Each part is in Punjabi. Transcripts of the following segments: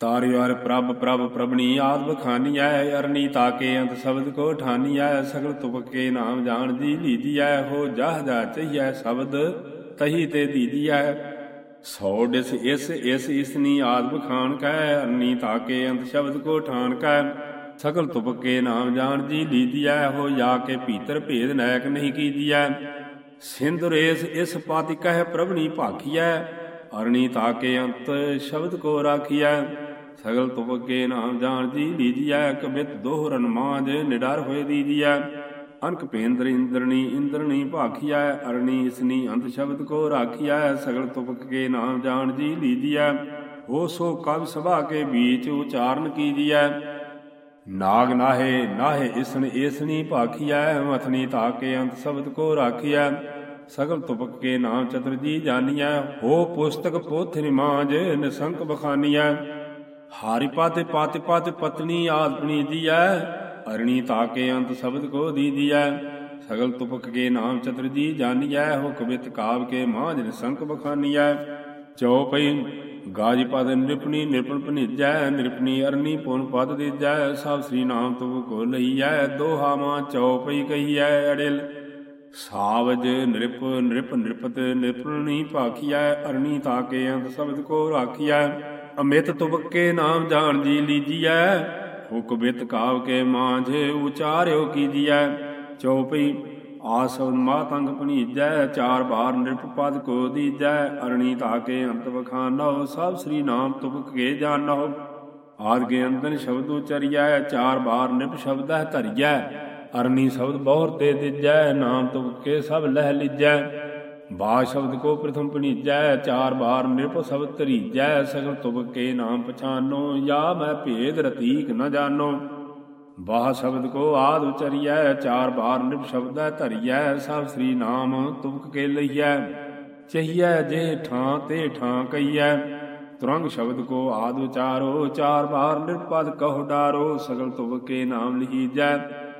ਤਾਰਿਆਰ ਪ੍ਰਭ ਪ੍ਰਭ ਪ੍ਰਭਨੀ ਆਦ ਬਖਾਨੀਐ ਅਰਨੀ ਤਾਕੇ ਅੰਤ ਸ਼ਬਦ ਕੋ ਠਾਨੀਐ, ਸਗਲ ਤੁਪਕੇ ਨਾਮ ਜਾਣ ਦੀ ਲੀਦੀਐ ਹੋ ਜਹ ਜਾ ਚਈਐ ਸ਼ਬਦ, ਤਹੀ ਤੇ ਦੀਦੀਐ ਸੋ ਡਿਸ ਇਸ ਇਸ ਇਸਨੀ ਆਦ ਬਖਾਨ ਕੈ ਅਰਨੀ ਤਾਕੇ ਅੰਤ ਸ਼ਬਦ ਕੋ ਠਾਨ ਕੈ, ਸਗਲ ਤੁਪਕੇ ਨਾਮ ਜਾਣ ਦੀ ਲੀਦੀਐ ਹੋ ਜਾ ਕੇ ਭੀਤਰ ਭੇਦ ਨਾਇਕ ਨਹੀਂ ਕੀਦੀਐ ਸਿੰਧੁਰੇਸ ਇਸ ਪਾਤੀ ਕਹਿ ਪ੍ਰਭਨੀ ਭਾਖੀਐ ਅਰਣੀ ਤਾਕੇ ਅੰਤ ਸ਼ਬਦ ਕੋ ਰਾਖੀਐ, ਸਗਲ ਤੁਪਕੇ ਨਾਮ ਜਾਣ ਜੀ ਲੀਜੀਐ, ਕਬਿਤ ਦੋਹਰਨ ਮਾਜ ਨਿਡਰ ਹੋਏ ਦੀਜੀਐ। ਅਨਕ ਪੇਂਦਰ ਇੰਦਰਣੀ ਇੰਦਰਣੀ ਭਾਖੀਐ, ਅਰਣੀ ਇਸਨੀ ਅੰਤ ਸ਼ਬਦ ਕੋ ਰਾਖੀਐ, ਸਗਲ ਤੁਪਕੇ ਨਾਮ ਜਾਣ ਜੀ ਲੀਜੀਐ। ਹੋ ਸੋ ਕਬ ਸਭਾ ਕੇ ਬੀਚ ਉਚਾਰਨ ਕੀਜੀਐ। ਨਾਗ ਨਾਹੇ ਨਾਹੇ ਇਸਨ ਏਸਣੀ ਭਾਖੀਐ, ਮਥਨੀ ਤਾਕੇ ਅੰਤ ਸ਼ਬਦ ਕੋ ਰਾਖੀਐ। ਸਗਲ ਤੁਪਕ ਕੇ ਨਾਮ ਚਤੁਰ ਜੀ ਜਾਨੀਐ, ਹੋ ਪੁਸਤਕ ਪੋਥ ਨਿਮਾਜ ਨਿਸੰਕ ਬਖਾਨੀਐ। ਹਾਰੀ ਪਾਤੇ ਪਾਤੇ ਪਾਤੇ ਪਤਨੀ ਆਦਪਣੀ ਦੀਐ ਅਰਣੀ ਤਾਕੇ ਅੰਤ ਸ਼ਬਦ ਕੋ ਦੀਦੀਐ ਸਗਲ ਤੁਪਕ ਕੇ ਨਾਮ ਚਤੁਰ ਜੀ ਜਾਨੀਐ ਹੋ ਕਵਿਤ ਕਾਵ ਕੇ ਮਾਜ ਨਿਸੰਕ ਬਖਾਨੀਐ। ਚਉਪਈ ਗਾਜੀ ਪਦ ਨਿਰਪਣੀ ਨਿਰਪਣ ਭਨਿਜੈ, ਨਿਰਪਣੀ ਅਰਨੀ ਪੁਨ ਪਦ ਦੀਜੈ, ਸਭ ਸ੍ਰੀ ਨਾਮ ਤੁਮ ਕੋ ਲਈਐ, ਦੋਹਾ ਮਾ ਚਉਪਈ ਕਹੀਐ ਅੜਿਲ। ਸਾਵਜ ਨਿਰਪ ਨਿਰਪ ਨਿਰਪਤ ਨਿਰਪਣੀ ਭਾਖੀਐ, ਅਰਣੀ ਤਾਕੇ ਅੰਤ ਸ਼ਬਦ ਕੋ ਰਾਖੀਐ। ਅਮਿਤ ਤੁਬਕੇ ਨਾਮ ਜਾਣ ਜੀ ਲੀਜੀਐ ਹੁਕਬਿਤ ਕਾਵ ਕੇ ਮਾਝੇ ਉਚਾਰਿਓ ਕੀਜੀਐ। ਚਉਪਈ ਆਸਵ ਮਾਤੰਗ ਭਣੀਜੈ, ਚਾਰ ਬਾਰ ਨਿਰਪ ਪਦ ਕੋ ਦੀਜੈ, ਅਰਣੀ ਤਾਕੇ ਅੰਤ ਬਖਾਨੋ ਸਭ ਸ੍ਰੀ ਨਾਮ ਤੁਬਕ ਕੇ ਜਾਣੋ ਆਦ ਕੇ ਅੰਤਨ ਸ਼ਬਦ ਉਚਰੀਐ, ਚਾਰ ਬਾਰ ਨਿਰਪ ਸ਼ਬਦੈ ਧਰੀਐ। ਅਰਨੀ ਸ਼ਬਦ ਬਹੁਰ ਤੇ ਦਿਜੈ, ਨਾਮ ਤੁਬਕੇ ਸਭ ਲਹਿ ਲਿਜੈ। ਬਾ ਸ਼ਬਦ ਕੋ ਪ੍ਰਥਮ ਪਣੀਜੈ, ਚਾਰ ਬਾਰ ਨਿਰਪ ਸ਼ਬਦ ਧਰੀਜੈ। ਸਗਲ ਤੁਬਕੇ ਨਾਮ ਪਛਾਨੋ, ਯਾ ਮੈਂ ਭੇਦ ਰਤੀਕ ਨ ਜਾਣੋ ਬਾਹ ਸ਼ਬਦ ਕੋ ਆਦ ਉਚਰੀਐ, ਚਾਰ ਬਾਰ ਨਿਰਪ ਸ਼ਬਦੈ ਧਰੀਐ। ਸਭ ਸ੍ਰੀ ਨਾਮ ਤੁਬਕ ਕੇ ਲਈਐ। ਚਹੀਐ, ਜੇ ਠਾਂ ਤੇ ਠਾਂ ਕਈਐ ਤੁਰੰਗ ਸ਼ਬਦ ਕੋ ਆਦ ਉਚਾਰੋ, ਚਾਰ ਬਾਰ ਨਿਰਪਦ ਕਹੁ ਡਾਰੋ। ਸਗਲ ਤੁਬਕੇ ਨਾਮ ਲਿਖੀਜੈ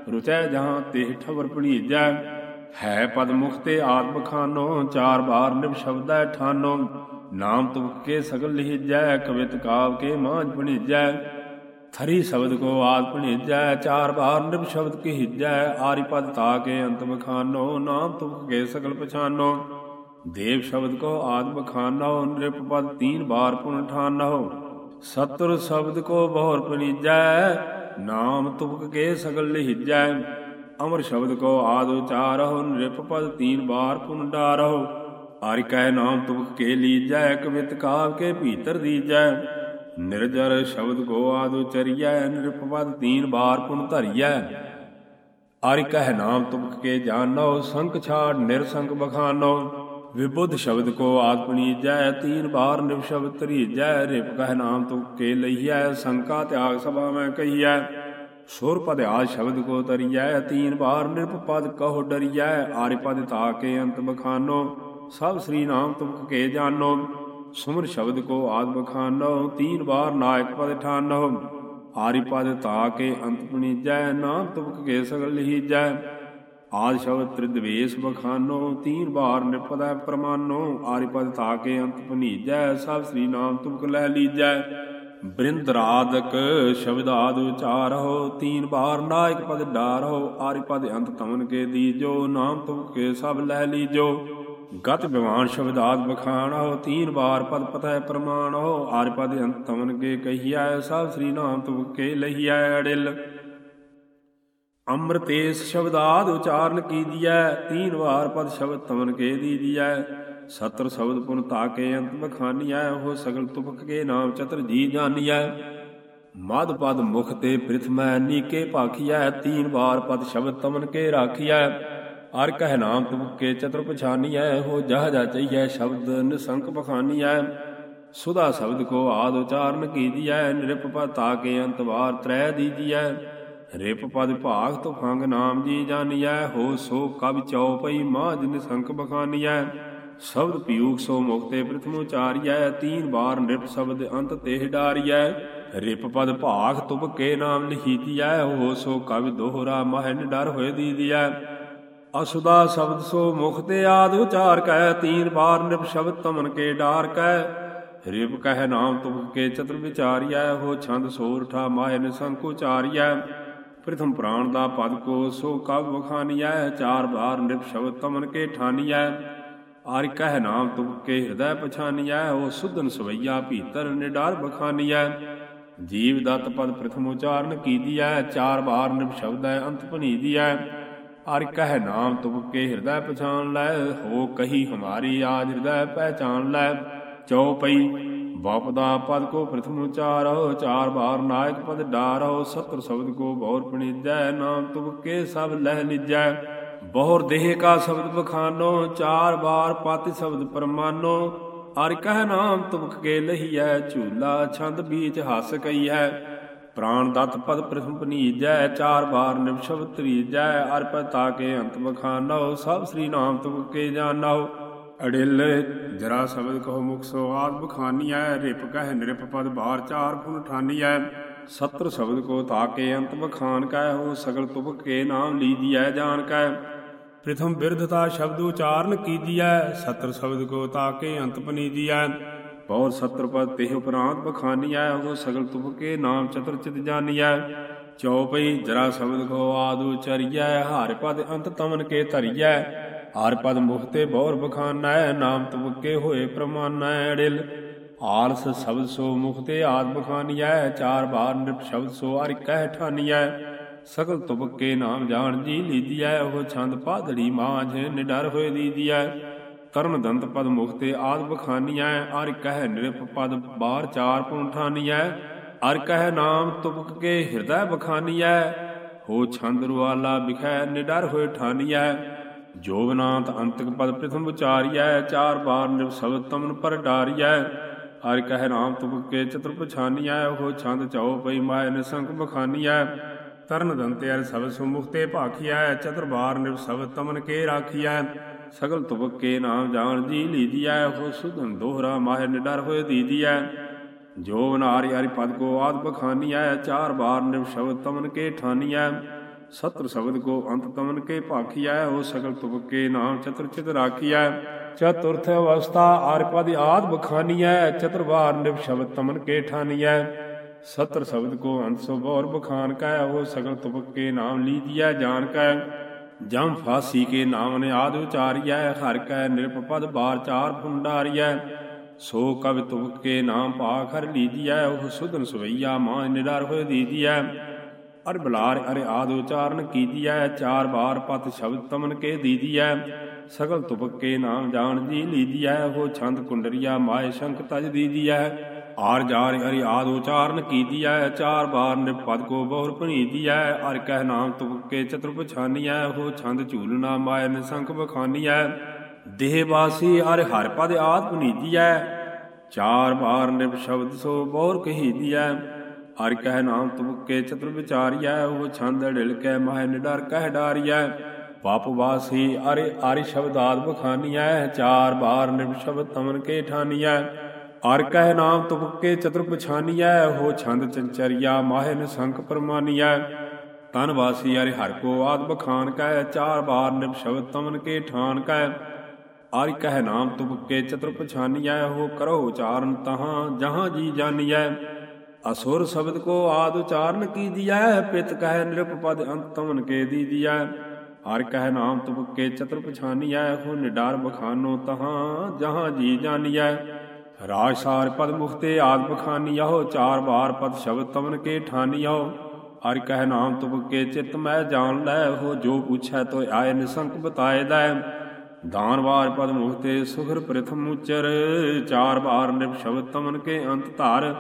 ਰੁਚੈ ਜਹਾਂ ਤੇ ਠਵਰ ਪਣੀਜੈ ਹੈ ਪਦ ਮੁਖ ਤੇ ਆਤਮ ਖਾਨੋ, ਚਾਰ ਬਾਰ ਨਿਭ ਸ਼ਬਦੈ ਠਾਨੋ। ਨਾਮ ਤੁਮਕੇ ਸਗਲ ਲਿਜੈ, ਕਵਿਤ ਕਾਵ ਕੇ ਮਾਝ ਪਣੀਜੈ ਥਰੀ ਸ਼ਬਦ ਕੋ ਆਦ ਪਣੀਜੈ ਚਾਰ ਬਾਰ ਨਿਭ ਸ਼ਬਦ ਕੀ ਹਿਜੈ ਆਰੀ ਪਦ ਤਾ ਕੇ ਅੰਤਮ ਖਾਨੋ, ਨਾਮ ਤੁਮਕੇ ਸਗਲ ਪਛਾਨੋ। ਦੇਵ ਸ਼ਬਦ ਕੋ ਆਦਮ ਖਾਨੋ, ਨਿਰਪ ਪਦ ਤੀਨ ਬਾਰ ਪੁਨ ਠਾਨੋ। ਸਤਰ ਸ਼ਬਦ ਕੋ ਬਹੁਰ ਪਣੀਜੈ ਨਾਮ ਤੁਮਕ ਕੇ ਸਗਲ ਲਿਜੈ ਅਮਰ ਸ਼ਬਦ ਕੋ ਆਦ ਉਚਾਰਹੁ, ਨਿਰਪ ਪਦ ਤੀਨ ਬਾਰ ਪੁਨ ਡਾਰਹੁ। ਹਰਿ ਕਹਿ ਨਾਮ ਤੁਮਕ ਕੇ ਲੀਜੈ ਕਵਿਤ ਕਾਵ ਕੇ ਭੀਤਰ ਦੀਜੈ। ਨਿਰਜਰ ਸ਼ਬਦ ਕੋ ਆਦ ਉਚਰੀਐ, ਨਿਰਪ ਪਦ ਤੀਨ ਬਾਰ ਪੁਨ ਧਰੀਐ। ਹਰਿ ਕਹਿ ਨਾਮ ਤੁਮਕ ਕੇ ਜਾਣੋ ਸੰਖ ਛਾੜ ਨਿਰਸੰਕ ਬਖਾਨੋ ਵਿਬੁੱਧ ਸ਼ਬਦ ਕੋ ਆਦ ਪਣੀਜੈ, ਤੀਨ ਬਾਰ ਨਿਵ ਸ਼ਬਦ ਧਰੀਜੈ, ਰਿਪ ਕਹਿ ਨਾਮ ਤੁਮਕ ਕੇ ਲਈਐ, ਸੰਕਾ ਤਿਆਗ ਸਭਾ ਮੈਂ ਕਹੀਐ। ਸੁਰ ਪਦ ਆਦ ਸ਼ਬਦ ਕੋ ਤਰੀਐ ਤੀਨ ਬਾਰ ਨਿਰਪ ਪਦ ਕਹੋ ਡਰੀਐ, ਆਰਿ ਪਦ ਤਾਕੇ ਅੰਤ ਬਖਾਨੋ, ਸਭ ਸ੍ਰੀ ਨਾਮ ਤੁਮਕ ਕੇ ਜਾਣੋ ਸੁਮਰ ਸ਼ਬਦ ਕੋ ਆਦ ਬਖਾਨੋ, ਤੀਨ ਬਾਰ ਨਾਇਕ ਪਦ ਠਾਨੋ। ਆਰਿ ਪਦ ਤਾਕੇ ਅੰਤ ਪਣੀਜੈ, ਨਾਮ ਤੁਮਕ ਕੇ ਸਗਲ ਲੀਜੈ। ਆਦ ਸ਼ਬਦ ਤ੍ਰਿਦਵੇਸ਼ ਬਖਾਨੋ ਤੀਨ ਬਾਰ ਨਿਪਦੈ ਪ੍ਰਮਾਨੋ ਆਰਿ ਪਦ ਤਾਕੇ ਅੰਤ ਭਨੀਜੈ, ਸਭ ਸ੍ਰੀ ਨਾਮ ਤੁਮਕ ਲੈ ਲੀਜੈ। ਬ੍ਰਿੰਦ ਸ਼ਬਦਾਦ ਸ਼ਬਦ ਆਦ ਉਚਾਰਹੁ ਤੀਨ ਬਾਰ ਨਾਇਕ ਪਦ ਡਾਰਹੁ ਆਰਿ ਪਦ ਅੰਤ ਤਮਨ ਕੇ ਦੀਜੋ, ਨਾਮ ਤੁਮ ਕੇ ਸਭ ਲੈ ਲੀਜੋ। ਗਤ ਵਿਵਾਨ ਸ਼ਬਦਾਦ ਆਦ ਬਖਾਣਹੁ ਤੀਨ ਬਾਰ ਪਦ ਪਤੈ ਪ੍ਰਮਾਣਹੁ ਆਰਿ ਪਦ ਅੰਤ ਤਮਨ ਕੇ ਕਹੀਐ, ਸਭ ਸ੍ਰੀ ਨਾਮ ਤੁਮ ਕੇ ਲਹੀਐ ਅੜਿਲ। ਅੰਮ੍ਰਿਤੇਸ ਸ਼ਬਦ ਆਦ ਉਚਾਰਨ ਕੀਜੀਐ ਤੀਨ ਵਾਰ ਪਦ ਸ਼ਬਦ ਤਮਨ ਕੇ ਦੀਜੀਐ ਸਤਰ ਸ਼ਬਦ ਪੁਨ ਤਾਕੇ ਅੰਤ ਬਖਾਨੀਐ। ਹੋ ਸਗਲ ਤੁਪਕ ਕੇ ਨਾਮ ਚਤਰ ਜੀ ਜਾਨੀਐ। ਮਦ ਪਦ ਮੁਖ ਤੇ ਪ੍ਰਿਥਮੈ ਨੀਕੇ ਭਾਖੀਐ। ਤੀਨ ਵਾਰ ਪਦ ਸ਼ਬਦ ਤਮਨ ਕੇ ਰਾਖੀਐ। ਅਰ ਕਹਿ ਨਾਮ ਤੁਮਕ ਕੇ ਚਤੁਰ ਪਛਾਨੀਐ। ਹੋ ਜਹ ਜਾ ਚਈਐ। ਸ਼ਬਦ ਨਿਸੰਕ ਬਖਾਨੀਐ। ਸੁਦਾ ਸ਼ਬਦ ਕੋ ਆਦ ਉਚਾਰਨ ਕੀਜੀਐ ਨਿਰਪ ਪਦ ਤਾਕੇ ਅੰਤ ਵਾਰ ਤ੍ਰੈ ਦੀਜੀਐ। ਰਿਪ ਪਦ ਭਾਗ ਤੁ ਫੰਗ ਨਾਮ ਜੀ ਜਾਨੀਐ ਹੋ ਸੋ ਕਬ ਚਉਪਈ ਮਾਝ ਨਿਸੰਕ ਬਖਾਨੀਐ। ਸ਼ਬਦ ਪੀਊਕ ਸੋ ਮੁਕਤੇ ਪ੍ਰਥਮ ਉਚਾਰੀਐ, ਤੀਨ ਬਾਰ ਨਿਰਪ ਸ਼ਬਦ ਅੰਤ ਤੇ ਡਾਰੀਐ। ਰਿਪ ਪਦ ਭਾਗ ਤੁਬ ਕੇ ਨਾਮ ਲਿਖੀਤੀਐ, ਹੋ ਸੋ ਕਵਿ ਦੋਹਰਾ ਮਹਿ ਡਰ ਹੋਏ ਦੀਦੀਐ। ਅਸੁਦਾ ਸ਼ਬਦ ਸੋ ਮੁਖ ਤੇ ਆਦ ਉਚਾਰ ਕੈ ਤੀਨ ਬਾਰ ਨਿਪ ਸ਼ਬਦ ਤਮਨ ਕੇ ਡਾਰ ਕੈ ਰਿਪ ਕਹਿ ਨਾਮ ਤੁਕ ਕੇ ਚਤੁਰ ਵਿਚਾਰਿਐ, ਹੋ ਛੰਦ ਸੋਰਠਾ ਮਾਇ ਨਿਸੰਕ ਉਚਾਰਿਐ। ਪ੍ਰਥਮ ਪ੍ਰਾਣ ਦਾ ਪਦ ਕੋ ਸੋ ਕਬ ਵਖਾਨੀਐ, ਚਾਰ ਬਾਰ ਨਿਪ ਸ਼ਬਦ ਤਮਨ ਕੇ ਠਾਨੀਐ। ਆਰਿ ਕਹਿ ਨਾਮ ਤੁਕ ਕੇ ਹਿਰਦੈ ਪਛਾਨੀਐ ਹੋ ਸੁਧਨ ਸਵਈਆ ਭੀਤਰ ਨਿਡਾਰ ਬਖਾਨੀਐ। ਜੀਵ ਦਤ ਪਦ ਪ੍ਰਥਮ ਉਚਾਰਨ ਕੀਦੀਐ, ਚਾਰ ਬਾਰ ਨਿਪ ਸ਼ਬਦੈ ਅੰਤ ਭਨੀਦੀਐ ਆਰ ਕਹਿ ਨਾਮ ਤੁਕ ਕੇ ਹਿਰਦੈ ਪਛਾਨ ਲੈ, ਹੋ ਕਹੀ ਹਮਾਰੀ ਆਜ ਹਿਰਦੈ ਪਹਿਚਾਨ ਲੈ। ਚਉਪਈ ਬਪਦਾ ਪਦ ਕੋ ਪ੍ਰਥਮ ਉਚਾਰੋ ਚਾਰ ਬਾਰ ਨਾਇਕ ਪਦ ਡਾਰੋ ਸਤਰ ਸ਼ਬਦ ਕੋ ਬਹੁਰ ਪਣੀਜੈ, ਨਾਮ ਤੁਕ ਕੇ ਸਭ ਲਹਿ ਨਿਜੈ। ਬਹੁਰ ਦੇਹ ਕਾ ਸ਼ਬਦ ਬਖਾਨੋ, ਚਾਰ ਬਾਰ ਪਤਿ ਸ਼ਬਦ ਪਰਮਾਨੋ। ਅਰ ਕਹਿ ਨਾਮ ਤੁਕ ਕੇ ਲਹੀਐ, ਝੂਲਾ ਛੰਦ ਬੀਚ ਹੱਸ ਕਈਐ ਪ੍ਰਾਨ ਦਤ ਪਦ ਪ੍ਰਥਮ ਪਨੀਜੈ, ਚਾਰ ਬਾਰ ਨਿਵਸ਼ਬ ਤਰੀਜੈ। ਅਰ ਪਤਾ ਕੇ ਅੰਤ ਬਖਾਨੋ, ਸਭ ਸ੍ਰੀ ਨਾਮ ਤੁਕ ਕੇ ਜਾਣੋ। ਅੜਿਲ, ਜਰਾ ਸ਼ਬਦ ਕਹੋ ਮੁਖ ਸੋ, ਆਦ ਬਖਾਨੀਐ, ਰਿਪ ਕਹਿ ਨਿਰਪ ਪਦ ਬਾਰ ਚਾਰ ਪੁਨ ਠਾਨੀਐ। ਸਤਰ ਸ਼ਬਦ ਕੋ ਤਾਕੇ ਅੰਤ ਬਖਾਨ ਕੈ ਹੋ, ਸਗਲ ਤੁਕ ਕੇ ਨਾਮ ਲੀਜੀਐ ਜਾਣ ਕੈ। ਪ੍ਰਥਮ ਬਿਰਧਤਾ ਸ਼ਬਦ ਉਚਾਰਨ ਕੀਜੀਐ ਸਤਰ ਸ਼ਬਦ ਕੋ ਤਾਕੇ ਅੰਤ ਪਨੀਜੀਐ। ਬਹੁਤ ਸਤਰ ਪਦ ਤੇ ਉਪਰਾਂਤ ਬਖਾਨੀਐ ਹੋ ਸਗਲ ਤੁਕ ਕੇ ਨਾਮ ਚਤੁਰ ਚਿਤ ਜਾਨੀਐ। ਚਉਪਈ ਜਰਾ ਸ਼ਬਦ ਕੋ ਆਦ ਉਚਰੀਐ, ਹਰਿ ਪਦ ਅੰਤ ਤਮਨ ਕੇ ਧਰੀਐ। ਹਰ ਪਦ ਮੁਖਤੇ ਬਹੁਰ ਬਖਾਨੈ, ਨਾਮ ਤੁਕੇ ਹੋਏ ਪ੍ਰਮਾਨੈ, ਅੜਿਲ। ਆਲਸ ਸ਼ਬਦ ਸੋ ਮੁਖਤੇ ਆਦ ਬਖਾਨੀਐ, ਚਾਰ ਬਾਰ ਨਿਪ ਸ਼ਬਦ ਸੋ ਅਰ ਕਹਿ ਠਾਨੀਐ। ਸਗਲ ਤੁਬਕੇ ਨਾਮ ਜਾਣ ਜੀ ਲੀਦੀਐ ਉਹ ਛੰਦ ਪਾਦੜੀ ਮਾਝ ਨਿਡਰ ਹੋਏ ਦੀਦੀਐ ਕਰਨ ਦੰਤ ਪਦ ਮੁਖਤੇ ਆਦ ਬਖਾਨੀਐ ਅਰ ਕਹਿ ਨਿਰਪ ਪਦ ਬਾਰ ਚਾਰ ਪੁੰਠਾਨੀਐ ਅਰ ਕਹਿ ਨਾਮ ਤੁਬਕ ਕੇ ਹਿਰਦੈ ਬਖਾਨੀਐ, ਹੋ ਛੰਦ ਰੁਆਲਾ ਬਿਖੈ ਨਿਡਰ ਹੋਏ ਠਾਨੀਐ। ਜੋਗਨਾਥ ਅੰਤਕ ਪਦ ਪ੍ਰਥਮ ਉਚਾਰੀਐ ਚਾਰ ਬਾਰ ਨਿਵ ਸ਼ਬਦ ਤਮਨ ਪਰ ਡਾਰੀਐ। ਹਰਿ ਕਹਿ ਰਾਮ ਤੁਕ ਕੇ ਚਤੁਰ ਪਛਾਨੀਐ, ਉਹ ਛੰਦ ਚਾਉ ਪਈ ਮਾਇ ਨਿਸੰਕ ਬਖਾਨੀਐ। ਤਰਨ ਦੰਤੇ ਅਰ ਸਭ ਸੁਮੁਖਤੇ ਭਾਖੀਐ, ਚਤੁਰ ਬਾਰ ਨਿਵ ਸ਼ਬਦ ਤਮਨ ਕੇ ਰਾਖੀਐ। ਸਗਲ ਤੁਕ ਕੇ ਨਾਮ ਜਾਣ ਜੀ ਲੀਦੀਐ ਉਹ ਸੁਧਨ ਦੋਹਰਾ ਮਾਹਿ ਨਿਡਰ ਹੋਏ ਦੀਦੀਐ ਜੋ ਨਾਰੀ ਹਰਿ ਪਦ ਕੋ ਆਦ ਬਖਾਨੀਐ, ਚਾਰ ਬਾਰ ਨਿਵ ਸ਼ਬਦ ਤਮਨ ਕੇ ਠਾਨੀਐ। ਸਤਰ ਸ਼ਬਦ ਕੋ ਅੰਤ ਤਮਨ ਕੇ ਭਾਖੀਐ, ਹੋ ਸਗਲ ਤੁਕ ਕੇ ਨਾਮ ਚਤੁਰ ਚਿਤ ਰਾਖੀਐ। ਚਤੁਰਥ ਅਵਸਥਾ ਆਰ ਪਦ ਆਦ ਬਖਾਨੀਐ, ਚਤੁਰ ਬਾਰ ਨਿਵ ਸ਼ਬਦ ਤਮਨ ਕੇ ਠਾਨੀਐ। ਸਤਰ ਸ਼ਬਦ ਕੋ ਅੰਤ ਸੋ ਬੌਰ ਬਖਾਨ ਕੈ, ਹੋ ਸਗਲ ਤੁਕ ਕੇ ਨਾਮ ਲੀਦੀਐ ਜਾਣ ਕੈ। ਜਮ ਫਾਸੀ ਕੇ ਨਾਮ ਨੇ ਆਦ ਉਚਾਰੀਐ, ਹਰ ਕੈ ਨਿਰਪ ਪਦ ਬਾਰ ਚਾਰ ਫੁੰਡਾਰੀਐ ਸੋ ਕਵਿ ਤੁਕ ਨਾਮ ਪਾਖ ਹਰ ਲੀਦੀਐ ਉਹ ਸੁਧਨ ਸਵਈਆ ਮਾਂ ਨਿਡਰ ਹੋਏ ਦੀਦੀਐ ਅਰ ਬਲਾਰ ਅਰੇ ਆਦ ਉਚਾਰਨ ਕੀਦੀਐ ਚਾਰ ਬਾਰ ਪਤ ਸ਼ਬਦ ਤਮਨ ਕੇ ਦੀਦੀਐ ਸਗਲ ਤੁਪਕੇ ਨਾਮ ਜਾਣ ਜੀ ਲੀਦੀਐ ਹੋ ਛੰਦ ਕੁੰਡਰੀਆ ਮਾਏ ਸ਼ੰਖ ਤਜ ਦੀਦੀਐ ਆਰ ਜਾਰ ਅਰੇ ਆਦ ਉਚਾਰਨ ਕੀਦੀਐ ਚਾਰ ਬਾਰ ਨਿਪਦ ਕੋ ਬਹੁਰ ਭਣੀਦੀਐ ਅਰ ਕਹਿ ਨਾਮ ਤੁਪਕੇ ਚਤੁਰ ਪਛਾਨੀਐ ਹੋ ਛੰਦ ਝੂਲਨਾ ਮਾਏ ਨਿਸੰਖ ਬਖਾਨੀਐ ਦੇਹ ਵਾਸੀ ਅਰ ਹਰ ਪਦ ਆਦ ਭਣੀਦੀਐ ਚਾਰ ਬਾਰ ਨਿਪ ਸ਼ਬਦ ਸੋ ਬਹੁਰ ਕਹੀਦੀਐ ਹਰਿ ਕਹਿ ਨਾਮ ਤੁਮਕੇ ਚਤੁਰ ਵਿਚਾਰੀਐ, ਉਹ ਛੰਦ ਢਿਲ ਕੈ ਮਾਹਿ ਨਿਡਰ ਕਹਿ ਡਾਰੀਐ। ਪਾਪ ਵਾਸੀ ਅਰੇ ਆਰਿ ਸ਼ਬਦ ਆਦ ਬਖਾਨੀਐ, ਚਾਰ ਬਾਰ ਨਿਵ ਸ਼ਬਦ ਤਮਨ ਕੇ ਠਾਨੀਐ। ਅਰ ਕਹਿ ਨਾਮ ਤੁਮਕੇ ਚਤੁਰ ਪਛਾਨੀਐ ਹੋ ਛੰਦ ਚੰਚਰੀਆ ਮਾਹਿ ਨਿਸੰਕ ਪਰਮਾਨੀਐ। ਤਨ ਵਾਸੀ ਅਰੇ ਹਰ ਕੋ ਆਦ ਬਖਾਨ ਕਹਿ, ਚਾਰ ਬਾਰ ਨਿਵ ਸ਼ਬਦ ਤਮਨ ਕੇ ਠਾਨ ਕਹਿ। ਆਰਿ ਕਹਿ ਨਾਮ ਤੁਮਕੇ ਚਤੁਰ ਪਛਾਨੀਐ ਹੋ ਕਰੋ ਉਚਾਰਨ ਤਹਾਂ, ਜਹਾਂ ਜੀ ਜਾਨੀਐ। ਅਸੁਰ ਸ਼ਬਦ ਕੋ ਆਦ ਉਚਾਰਨ ਕੀਦੀਐ ਪਿਤ ਕਹਿ ਨਿਰਪ ਪਦ ਅੰਤ ਤਮਨ ਕੇ ਦੀਦੀਐ ਹਰ ਕਹਿ ਨਾਮ ਤੁਪਕੇ ਚਤੁਰ ਪਛਾਨੀਐ। ਹੋ ਨਿਡਾਰ ਬਖਾਨੋ ਤਹਾਂ ਜਹਾਂ ਜੀ ਜਾਨੀਐ। ਰਾਜ ਸਾਰ ਪਦ ਮੁਖਤੇ ਆਦ ਬਖਾਨੀਐ ਹੋ ਚਾਰ ਬਾਰ ਪਦ ਸ਼ਬਦ ਤਮਨ ਕੇ ਠਾਨੀਐ ਹਰ ਕਹਿ ਨਾਮ ਤੁਪਕੇ ਚਿਤ ਮੈਂ ਜਾਣ ਲੈ। ਹੋ ਜੋ ਪੁੱਛੈ ਤੋ ਆਏ ਨਿਸੰਕ ਬਤਾਏ ਦੈ ਦਾਨਵਾਰ ਪਦ ਮੁਖਤੇ ਸੁਖਰ ਪ੍ਰਥਮ ਉਚਰ। ਚਾਰ ਬਾਰ ਨਿਪ ਸ਼ਬਦ ਤਮਨ ਕੇ ਅੰਤ ਧਾਰ।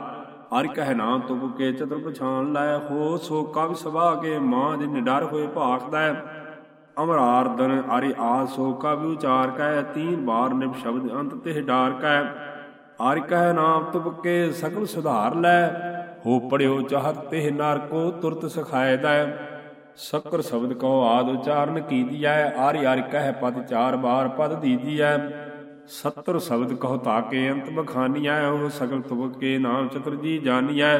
ਹਰਿ ਕਹਿ ਨਾਮ ਤੁਕ ਕੇ ਚਤੁਰ ਪਛਾਨ ਲੈ, ਹੋ ਸੋ ਕਵ ਸਵਾ ਕੇ ਮਾਂ ਦੇ ਨਿਡਰ ਹੋਏ ਭਾਖਦਾ ਅਮਰਾਰਦਨ ਹਰਿ ਆ ਸੋ ਕਵ ਉਚਾਰ ਕੈ, ਤੀਨ ਬਾਰ ਨਿਬ ਸ਼ਬਦ ਅੰਤ ਤੇ ਡਾਰ ਕੈ। ਹਰਿ ਕਹਿ ਨਾਮ ਤੁਕ ਕੇ ਸਗਲ ਸੁਧਾਰ ਲੈ, ਹੋ ਪੜਿਓ ਚਾਹਤ ਤੇ ਨਰ ਕੋ ਤੁਰਤ ਸਖਾਇਦਾ ਸ਼ੱਕਰ ਸ਼ਬਦ ਕੋ ਆਦ ਉਚਾਰਨ ਕੀਦੀਐ ਆਰਿ ਆਰਿ ਕਹਿ ਪਦ ਚਾਰ ਬਾਰ ਪਦ ਦੀਦੀਐ ਸਤਰ ਸ਼ਬਦ ਕਹੋ ਤਾਕੇ ਅੰਤ ਬਖਾਨੀਐ, ਉਹ ਸਗਲ ਤੁਬਕੇ ਨਾਮ ਚਤੁਰ ਜੀ ਜਾਨੀਐ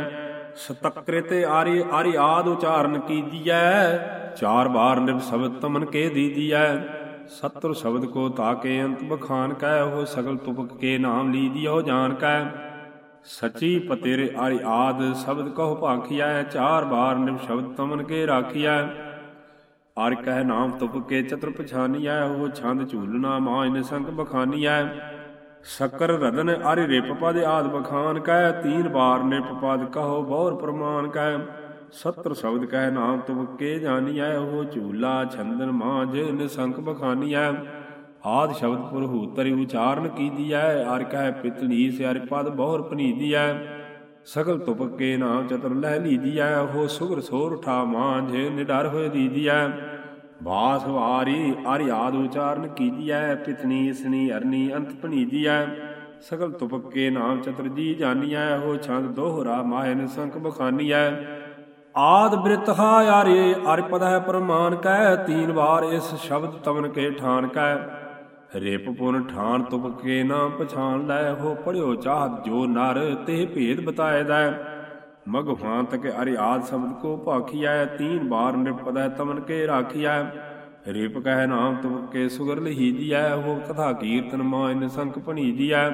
ਸਤਕ੍ਰਿਤ ਆਰੀ ਆਰੀ ਆਦ ਉਚਾਰਨ ਕੀਜੀਐ, ਚਾਰ ਬਾਰ ਨਿਵ ਸ਼ਬਦ ਤਮਨ ਕੇ ਦੀਦੀਐ ਸਤਰ ਸ਼ਬਦ ਕੋ ਤਾਕੇ ਅੰਤ ਬਖਾਨ ਕੈ, ਉਹ ਸਗਲ ਤੁਬਕ ਕੇ ਨਾਮ ਲੀਦੀਓ ਜਾਣ ਕੈ। ਸਚੀ ਪਤੇਰੇ ਆਰਿ ਆਦ ਸ਼ਬਦ ਕਹੋ ਭਾਖਿਆ ਚਾਰ ਬਾਰ ਨਿਵ ਸ਼ਬਦ ਤਮਨ ਕੇ ਰਾਖਿਆ ਹਰ ਕਹਿ ਨਾਮ ਤੁਪ ਕੇ ਚਤੁਰ ਪਛਾਨੀਐ, ਉਹ ਛੰਦ ਝੂਲਣਾ ਮਾਇਨ ਸੰਗ ਬਖਾਨੀਐ। ਸ਼ਕਰ ਰਦਨ ਅਰਿ ਰਿਪ ਪਦ ਆਦ ਬਖਾਨ ਕਹਿ, ਤੀਨ ਬਾਰ ਨਿਪ ਪਦ ਕਹੋ ਬਹੁਰ ਪ੍ਰਮਾਨ ਕਹਿ। ਸਤਰ ਸ਼ਬਦ ਕਹਿ ਨਾਮ ਤੁਪ ਕੇ ਜਾਨੀਐ, ਉਹ ਝੂਲਾ ਛੰਦਨ ਮਾਝ ਨਿਸੰਕ ਬਖਾਨੀਐ। ਆਦ ਸ਼ਬਦ ਪੁਰ ਹੂਤਰਿ ਉਚਾਰਨ ਕੀਦੀਐ ਅਰ ਕਹਿ ਪਿਤਲੀ ਸਿਆਰ ਪਦ ਬਹੁਰ ਪਨੀਦੀਐ ਸਗਲ ਤੁਪਕੇ ਨਾਮ ਚਤੁਰ ਲੈ ਲੀਦੀਐ ਉਹ ਸੁਗਰ ਸੋਰ ਠਾ ਮਾਂਝ ਨਿਡਰ ਹੋਏ ਦੀਦੀਐ ਬਾਸ ਵਾਰੀ ਅਰ ਉਚਾਰਨ ਕੀਦੀਐ ਪਿਤਨੀ ਇਸਨੀ ਅਰਨੀ ਅੰਤ ਪਨੀਦੀਐ ਸਗਲ ਤੁਪਕੇ ਨਾਮ ਚਤੁਰ ਜੀ ਜਾਨੀਐ, ਉਹ ਛੰਦ ਦੋਹਰਾ ਮਾਇਨ ਸੰਕ ਬਖਾਨੀਐ। ਆਦ ਬ੍ਰਿਤਹਾ ਯਾਰੇ ਅਰਪਦੈ ਪਦ ਹੈ ਪਰਮਾਨ ਕਹਿ ਤੀਨ ਵਾਰ ਇਸ ਸ਼ਬਦ ਤਵਨ ਕੇ ਠਾਨ ਕੈ। ਰਿਪ ਪੁਨ ਠਾਨ ਤੁਪ ਨਾ ਪਛਾਨ ਲੈ, ਹੋ ਪੜਿਓ ਚਾਹਤ ਜੋ ਨਰ ਤੇ ਭੇਦ ਬਤਾਏਦਾ ਮਗਵਾਨ ਤਕ ਅਰਿ ਆਦ ਸ਼ਬਦ ਕੋ ਭਾਖੀਐ, ਤੀਨ ਬਾਰ ਨਿਪਦੈ ਤਮਨ ਕੇ ਰਾਖੀਐ। ਰਿਪ ਕਹਿ ਨਾਮ ਤੁਪ ਕੇ ਸੁਗਰ ਲਹੀਦੀਐ, ਹੋ ਕਥਾ ਕੀਰਤਨ ਮਾਇਨ ਸੰਕ ਭਣੀਦੀਐ।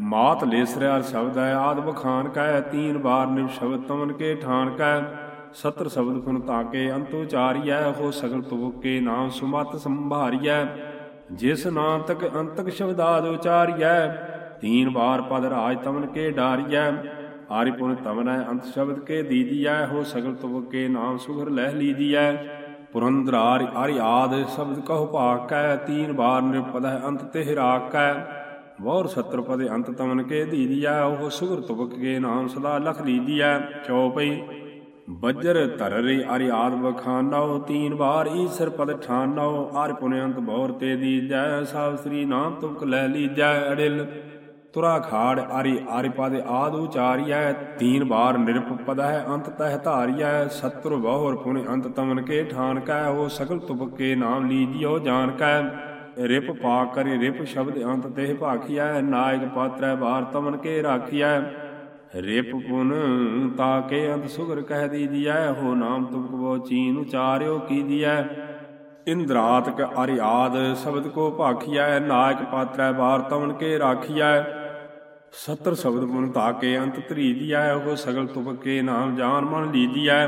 ਮਾਤ ਲੇਸਰਿਆ ਸ਼ਬਦ ਹੈ, ਆਦ ਬਖਾਨ ਕਹਿ, ਤੀਨ ਬਾਰ ਨਿਵ ਸ਼ਬਦ ਤਮਨ ਕੇ ਠਾਨ ਕਹਿ। ਸਤਰ ਸ਼ਬਦ ਕੁਨ ਤਾਕੇ ਅੰਤ ਉਚਾਰੀਐ ਹੋ ਸਗਲ ਤੁਪ ਨਾਮ ਸੁਮਤ ਸੰਭਾਰੀਐ। ਜਿਸ ਨਾਮ ਤਕ ਅੰਤਕ ਸ਼ਬਦਾਦ ਉਚਾਰੀਐ, ਤੀਨ ਵਾਰ ਪਦ ਰਾਜ ਤਮਨ ਕੇ ਡਾਰੀਐ। ਆਰਿ ਪੁਨ ਤਮਨੈ ਅੰਤ ਸ਼ਬਦ ਕੇ ਦੀਦੀਐ, ਹੋ ਸਗਲ ਤੁਬ ਕੇ ਨਾਮ ਸੁਗਰ ਲਹਿ ਲੀਦੀਐ ਪੁਰੰਦਰਾਰ ਅਰਿ ਆਦ ਸ਼ਬਦ ਕਹੁ ਭਾਕੈ ਤੀਨ ਵਾਰ ਨਿਰਪਦੈ ਅੰਤ ਤੇ ਰਾਕੈ। ਵੌਰ ਸਤਰ ਪਦੇ ਅੰਤ ਤਮਨ ਕੇ ਦੀਦੀਐ, ਉਹ ਸੁਗਰ ਤੁਬਕ ਕੇ ਨਾਮ ਸਦਾ ਲਖ ਲੀਦੀਐ ਚਉਪਈ ਬੱਜਰ ਧਰਰੀ ਅਰਿ ਆਦ ਬਖਾਨਾਉ ਤੀਨ ਵਾਰ ਈਸਰ ਪਦ ਠਾਨਾਉ ਆਰ ਪੁਨਯੰਤ ਬੌਰ ਤੇ ਦੀਜੈ ਸਾਬ ਸ੍ਰੀ ਨਾਮ ਤੁਮਕ ਲੈ ਲੀਜੈ, ਅੜਿਲ। ਤੁਰਾ ਖਾੜ ਅਰਿ ਆਰਿ ਪਦ ਆਦ ਉਚਾਰੀਐ, ਤੀਨ ਵਾਰ ਨਿਰਪ ਪਦ ਹੈ ਅੰਤ ਤਹਿ ਧਾਰੀਐ ਸਤਰ ਬਹੁਰ ਪੁਨ ਅੰਤ ਤਮਨ ਕੇ ਠਾਨ ਕੈ ਹੋ ਤੁਪ ਕੇ ਨਾਮ ਲੀਜਿਓ ਜਾਣ ਕੈ। ਰਿਪ ਪਾ ਕਰਿ ਰਿਪ ਸ਼ਬਦ ਅੰਤ ਤੇ ਭਾਖਿਐ, ਨਾਇਕ ਪਾਤਰੈ ਵਾਰ ਤਮਨ ਕੇ ਰਾਖਿਐ। ਰਿਪ ਪੁਨ ਤਾਕੇ ਅੰਤ ਸੁਗਰ ਕਹਿ ਦੀਜੀਐ ਹੋ ਨਾਮ ਤੁਮਕ ਬੋ ਚੀਨ ਉਚਾਰਿਓ ਕੀਜੀਐ ਇੰਦਰਾਤਕ ਅਰਿਆਦ ਸ਼ਬਦ ਕੋ ਭਾਖਿਐ, ਨਾਇਕ ਪਾਤਰੈ ਬਾਰ ਤਵਨ ਕੇ ਰਾਖਿਐ। ਸਤਰ ਸ਼ਬਦ ਪੁਨ ਤਾਕੇ ਅੰਤ ਧਰੀਜੀਐ ਹੋ ਸਗਲ ਤੁਮਕੇ ਨਾਮ ਜਾਨ ਮਨ ਲੀਜੀਐ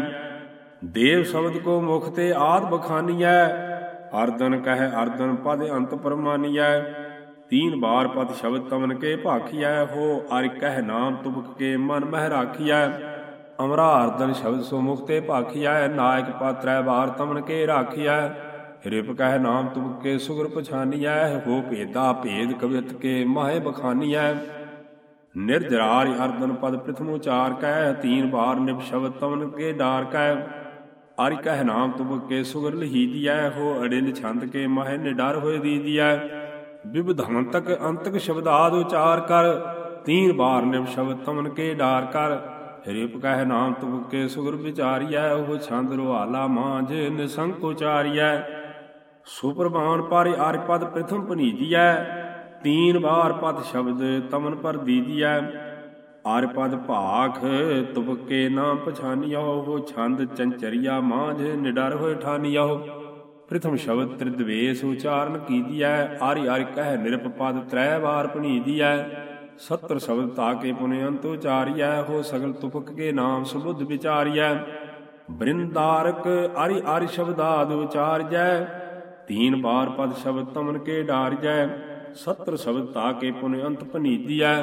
ਦੇਵ ਸ਼ਬਦ ਕੋ ਮੁਖ ਤੇ ਆਦ ਬਖਾਨੀਐ ਅਰਦਨ ਕਹਿ ਅਰਦਨ ਪਦ ਅੰਤ ਪਰਮਾਨੀਐ। ਤੀਨ ਬਾਰ ਪਦ ਸ਼ਬਦ ਤਮਨ ਕੇ ਭਾਖਿਆ ਹੋ ਅਰ ਕਹਿ ਨਾਮ ਤੁਬਕ ਕੇ ਮਨ ਮਹਿ ਰਾਖੀਐ। ਅਮਰਾ ਅਰਦਨ ਸ਼ਬਦ ਸੋ ਮੁਕਤੇ ਭਾਖੀਐ, ਨਾਇਕ ਪਾਤਰੈ ਬਾਰ ਤਮਨ ਕੇ ਰਾਖੀਐ। ਰਿਪ ਕਹਿ ਨਾਮ ਤੁਬਕ ਕੇ ਸੁਗਰ ਪਛਾਨੀਐ, ਹੋ ਭੇਦਾ ਭੇਦ ਕਵਿਤ ਕੇ ਮਾਹੇ ਬਖਾਨੀਐ। ਨਿਰਜਰਾਰ ਅਰਦਨ ਪਦ ਪ੍ਰਥਮ ਉਚਾਰ ਕਹਿ ਤੀਨ ਬਾਰ ਨਿਪ ਸ਼ਬਦ ਤਮਨ ਕੇ ਡਾਰ ਕਹਿ ਅਰਿ ਕਹਿ ਨਾਮ ਤੁਬਕ ਕੇ ਸੁਗਰ ਲਹੀਦੀਐ, ਹੋ ਅੜਿਲ ਛੰਦ ਕੇ ਮਾਹੇ ਨਿਡਰ ਹੋਏ ਦੀਦੀਐ। ਵਿਵਧਾਂਤਕ ਅੰਤਕ ਸ਼ਬਦਾਦ ਉਚਾਰ ਕਰ, ਤੀਨ ਬਾਰ ਨਿਵ ਸ਼ਬਦ ਤਮਨ ਕੇ ਡਾਰ ਕਰ। ਰਿਪ ਕਹਿ ਨਾਮ ਤੁਮ ਕੇ ਸੁਗਰ ਵਿਚਾਰੀਐ, ਉਹ ਛੰਦ ਰੁਹਾਲਾ ਮਾਂਝ ਨਿਸੰਕ ਉਚਾਰੀਐ। ਸੁਪਰਮਾਨ ਪਰ ਆਰਿ ਪਦ ਪ੍ਰਥਮ ਪਨੀਜੀਐ ਤੀਨ ਬਾਰ ਪਦ ਸ਼ਬਦ ਤਮਨ ਪਰ ਦੀਜੀਐ। ਆਰਿ ਪਦ ਭਾਖ ਤੁਬਕੇ ਨਾ ਪਛਾਨੀਓ ਉਹ ਛੰਦ ਚੰਚਰੀਆ ਮਾਂਝ ਨਿਡਰ ਹੋਏ ਠਾਨੀਓ ਪ੍ਰਥਮ ਸ਼ਬਦ ਤ੍ਰਿਦਵੇਸ ਉਚਾਰਨ ਕੀਦੀਐ ਆਰਿ ਆਰਿ ਕਹਿ ਨਿਰਪ ਪਦ ਤ੍ਰੈ ਵਾਰ ਪਣੀਦੀਐ ਸਤਰ ਸ਼ਬਦ ਤਾਕੇ ਪੁਨੇ ਅੰਤ ਉਚਾਰੀਐ, ਹੋ ਸਗਲ ਤੁਪਕ ਕੇ ਨਾਮ ਸੁਬੁੱਧ ਵਿਚਾਰੀਐ। ਬ੍ਰਿੰਦਾਰਕ ਆਰਿ ਆਰਿ ਸ਼ਬਦਾਦ ਉਚਾਰਜੈ, ਤੀਨ ਬਾਰ ਪਦ ਸ਼ਬਦ ਤਮਨ ਕੇ ਡਾਰਜੈ, ਸਤਰ ਸ਼ਬਦ ਤਾਕੇ ਪੁਨੇ ਅੰਤ ਪਨੀਦੀਐ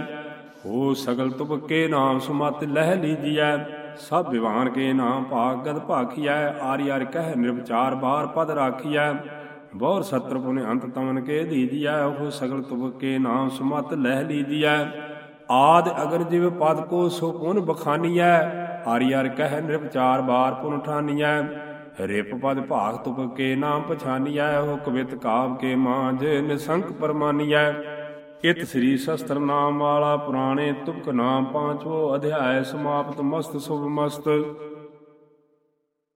ਹੋ ਸਗਲ ਕੇ ਨਾਮ ਸੁਮਤ ਲਹਿ ਲੀਜੀਐ। ਸਭ ਵਿਵਾਨ ਕੇ ਨਾਮ ਭਾਗਤ ਭਾਖੀਐ, ਆਰਿ ਆਰਿ ਕਹਿ ਨਿਰਵਚਾਰ ਬਾਰ ਪਦ ਰਾਖੀਐ। ਬਹੁਰ ਸਤਰ ਪੁਨੇ ਅੰਤ ਤਮਨ ਕੇ ਦੀਜੀਐ ਉਹ ਸਗਲ ਤੁਬ ਕੇ ਨਾਮ ਸੁਮਤ ਲਹਿ ਲੀਦੀਐ ਆਦ ਅਗਰ ਜਿਵ ਪਦ ਕੋ ਸੋ ਪੁਨ ਬਖਾਨੀਐ, ਆਰਿ ਆਰਿ ਕਹਿ ਨਿਰਵਚਾਰ ਬਾਰ ਪੁਨ ਠਾਨੀਐ ਰਿਪ ਪਦ ਭਾਗ ਤੁਪ ਕੇ ਨਾਮ ਪਛਾਨੀਐ, ਉਹ ਕਵਿਤ ਕਾਵ ਕੇ ਮਾਂਝ ਨਿਸੰਕ ਪਰਮਾਨੀਐ। ਇਤ ਸ੍ਰੀ ਸ਼ਸਤਰ ਨਾਮ ਵਾਲਾ ਪੁਰਾਣੇ ਤੁਕ ਨਾਮ ਪਾਂਚਵੋ ਅਧਿਆਇ ਸਮਾਪਤ ਮਸਤ ਸੁਭ ਮਸਤ।